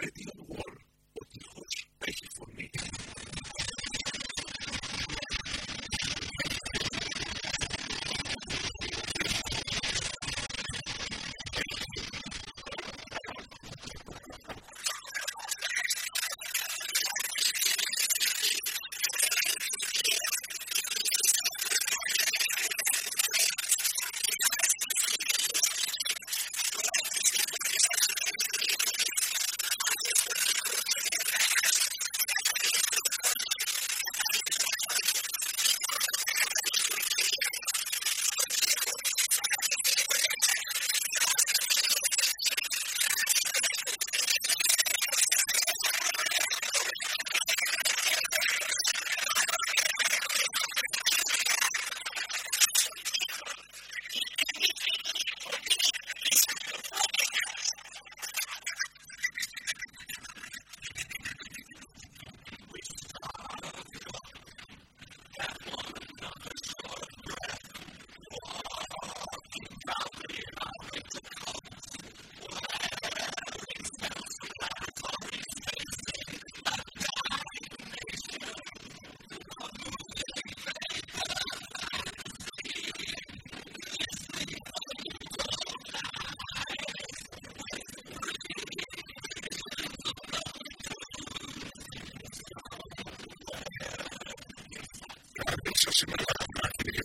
maybe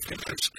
series